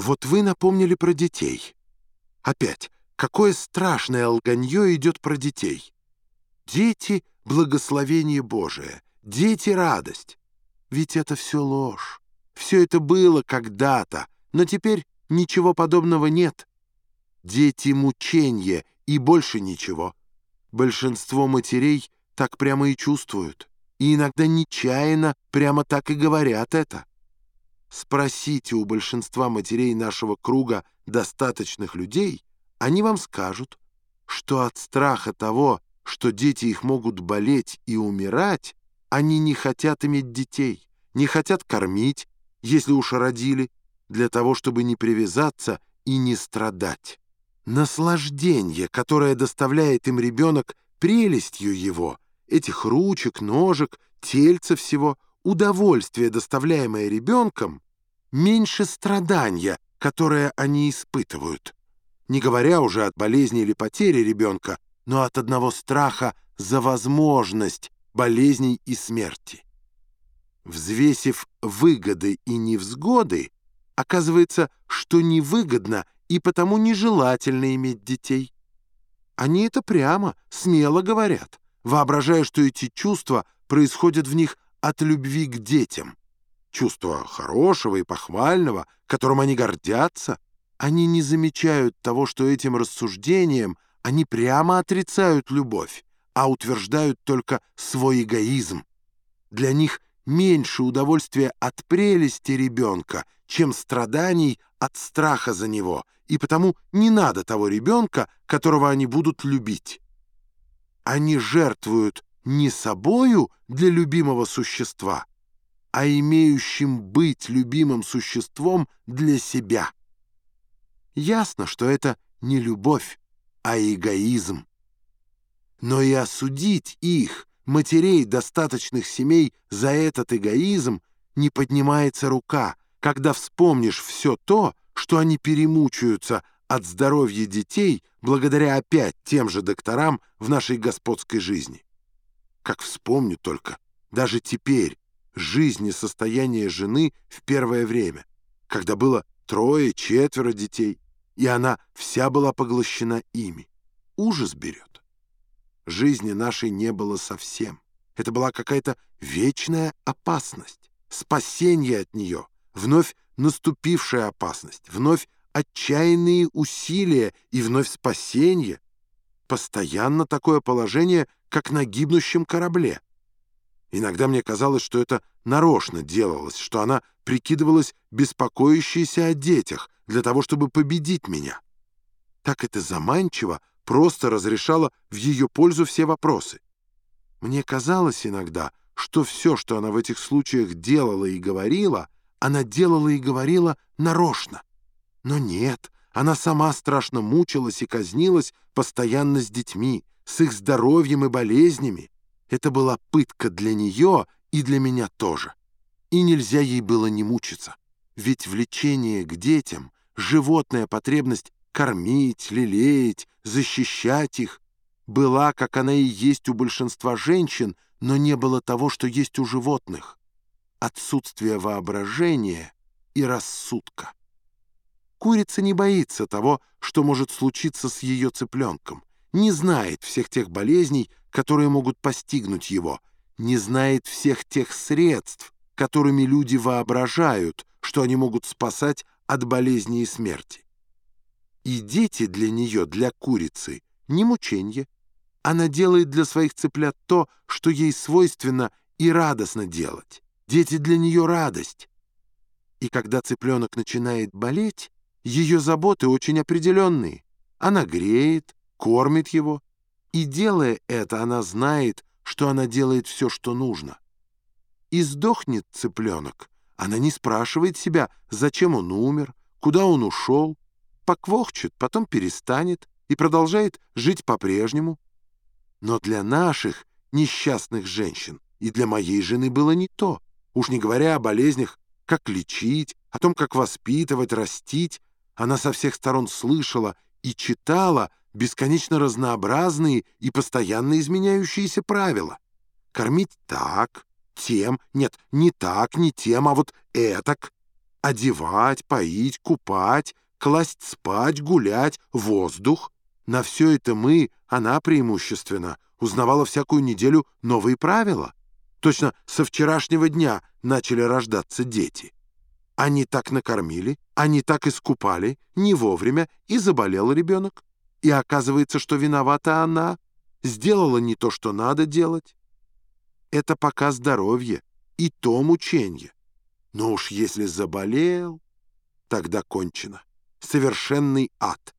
Вот вы напомнили про детей. Опять, какое страшное лганье идет про детей. Дети — благословение Божие, дети — радость. Ведь это все ложь. Все это было когда-то, но теперь ничего подобного нет. Дети — мученье и больше ничего. Большинство матерей так прямо и чувствуют, и иногда нечаянно прямо так и говорят это. Спросите у большинства матерей нашего круга достаточных людей, они вам скажут, что от страха того, что дети их могут болеть и умирать, они не хотят иметь детей, не хотят кормить, если уж родили, для того, чтобы не привязаться и не страдать. Наслаждение, которое доставляет им ребенок прелестью его, этих ручек, ножек, тельца всего — удовольствие, доставляемое ребенком, меньше страдания, которое они испытывают. Не говоря уже от болезни или потери ребенка, но от одного страха за возможность болезней и смерти. Взвесив выгоды и невзгоды, оказывается, что невыгодно и потому нежелательно иметь детей. Они это прямо, смело говорят, воображая, что эти чувства происходят в них от любви к детям. Чувство хорошего и похвального, которым они гордятся. Они не замечают того, что этим рассуждением они прямо отрицают любовь, а утверждают только свой эгоизм. Для них меньше удовольствия от прелести ребенка, чем страданий от страха за него, и потому не надо того ребенка, которого они будут любить. Они жертвуют не собою для любимого существа, а имеющим быть любимым существом для себя. Ясно, что это не любовь, а эгоизм. Но и осудить их, матерей достаточных семей, за этот эгоизм не поднимается рука, когда вспомнишь все то, что они перемучаются от здоровья детей благодаря опять тем же докторам в нашей господской жизни. Как вспомню только, даже теперь, жизни состояние жены в первое время, когда было трое, четверо детей, и она вся была поглощена ими. Ужас берет. Жизни нашей не было совсем. Это была какая-то вечная опасность, спасение от нее, вновь наступившая опасность, вновь отчаянные усилия и вновь спасение. Постоянно такое положение, как на гибнущем корабле. Иногда мне казалось, что это нарочно делалось, что она прикидывалась беспокоящейся о детях для того, чтобы победить меня. Так это заманчиво просто разрешало в ее пользу все вопросы. Мне казалось иногда, что все, что она в этих случаях делала и говорила, она делала и говорила нарочно. Но нет, она сама страшно мучилась и казнилась постоянно с детьми, с их здоровьем и болезнями. Это была пытка для нее и для меня тоже. И нельзя ей было не мучиться. Ведь влечение к детям, животная потребность кормить, лелеять, защищать их, была, как она и есть у большинства женщин, но не было того, что есть у животных. Отсутствие воображения и рассудка. Курица не боится того, что может случиться с ее цыпленком не знает всех тех болезней, которые могут постигнуть его, не знает всех тех средств, которыми люди воображают, что они могут спасать от болезни и смерти. И дети для нее, для курицы, не мученье. Она делает для своих цыплят то, что ей свойственно и радостно делать. Дети для нее радость. И когда цыпленок начинает болеть, ее заботы очень определенные. Она греет, кормит его, и, делая это, она знает, что она делает все, что нужно. И сдохнет цыпленок. Она не спрашивает себя, зачем он умер, куда он ушел, поквохчет, потом перестанет и продолжает жить по-прежнему. Но для наших несчастных женщин и для моей жены было не то, уж не говоря о болезнях, как лечить, о том, как воспитывать, растить. Она со всех сторон слышала и читала, бесконечно разнообразные и постоянно изменяющиеся правила. Кормить так, тем, нет, не так, не тем, а вот этак. Одевать, поить, купать, класть спать, гулять, воздух. На все это мы, она преимущественно, узнавала всякую неделю новые правила. Точно со вчерашнего дня начали рождаться дети. Они так накормили, они так искупали, не вовремя, и заболел ребенок. И оказывается, что виновата она, сделала не то, что надо делать. Это пока здоровье, и то мученье. Но уж если заболел, тогда кончено. Совершенный ад.